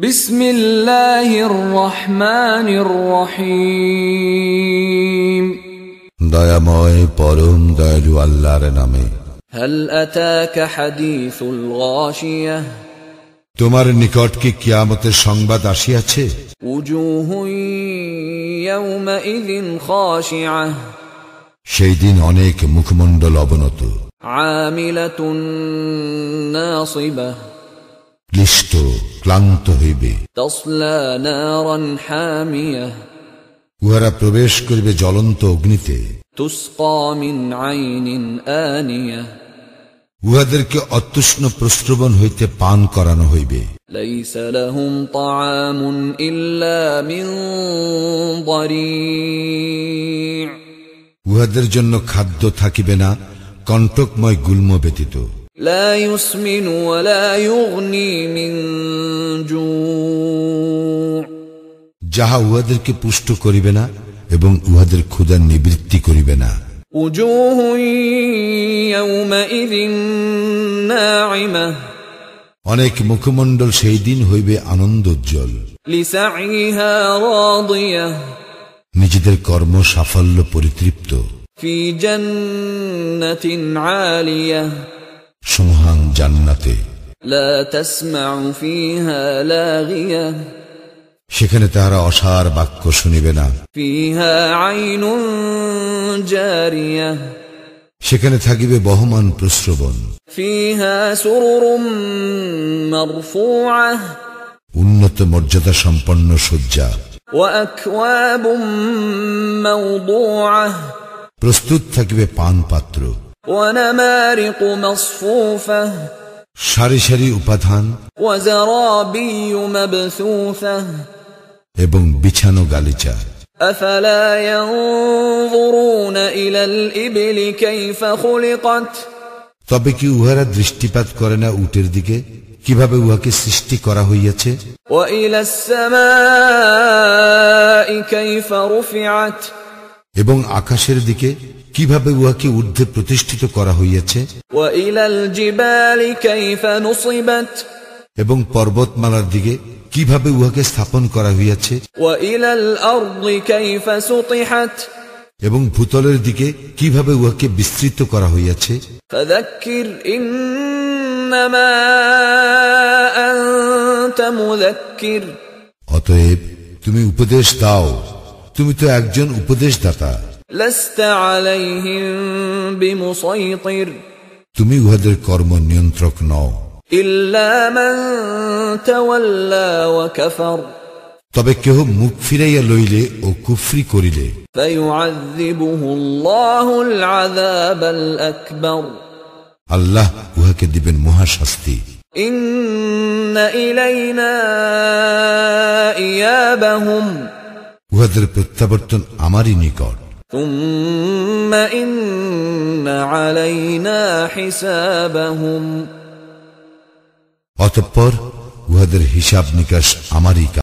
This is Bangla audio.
বিসমিল্লাহির রহমানির রহিম। দয়াময় পরম দয়ালু আল্লাহর নামে। হাল আতাকা হাদিসুল গাশিয়াহ তোমার নিকট কি কিয়ামতের সংবাদ আসিয়াছে? সেই দিন অনেক মুখমণ্ডল অবনত। আমিলাতুন নাসিবাহ ক্লিষ্ট ক্লান্ত হইবে। উহারা প্রবেশ করিবে জ্বলন্ত অগ্নিতে। উহাদেরকে অতুষ্ণ প্রশ্রবণ হইতে পান করানো হইবে। উহাদের জন্য খাদ্য থাকিবে না কণ্টকময় গুল্ম ব্যতীত। لا يسمن ولا يغني من جوع যাহা উহাদেরকে পুষ্ট করিবে না এবং উহাদের ক্ষুধার নিবৃত্তি করিবে না وجوه يومئذ ناعمة অনেক মুখমণ্ডল সেই দিন হইবে আনন্দোজ্জ্বল لسعيها راضية নিজেদের কর্ম সাফল্য পরিতৃপ্ত في جنة عالية সুমহান জান্নাতে। সেখানে তাহারা অসার বাক্য শুনিবে না। সেখানে থাকিবে বহমান প্রশ্রবণ। উন্নত মর্যাদা সম্পন্ন শয্যা। প্রস্তুত থাকিবে পান পাত্র ونمارق مصفوفة সারি সারি উপাধান وزرابي مبثوثة এবং বিছানো গালিচা أفلا ينظرون إلى الإبل كيف خلقت তবে কি উহারা দৃষ্টিপাত করে না উটের দিকে কিভাবে উহাকে সৃষ্টি করা হইয়াছে وإلى السماء كيف رفعت এবং আকাশের দিকে কীভাবে উহাকে ঊর্ধ্বে প্রতিষ্ঠিত করা হইয়াছে? এবং পর্বতমালার দিকে কীভাবে উহাকে স্থাপন করা হইয়াছে? এবং ভূতলের দিকে কীভাবে উহাকে বিস্তৃত করা হইয়াছে? অতএব তুমি উপদেশ দাও তুমি তো একজন উপদেশদাতা। তুমি উহাদের কর্ম নিয়ন্ত্রক নও। তবে কেহ মুখ ফিরাইয়া লইলে ও কুফরি করিলে। আল্লাহ উহাকে দিবেন মহাশাস্তি। ইন্না ইলাইনা ইয়াবাহুম। উহাদের প্রত্যাবর্তন আমারই নিকট ثم إن علينا حسابهم অতঃপর উহাদের হিসাব নিকাশ আমারই কাজ